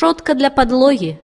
щетка для подлоги.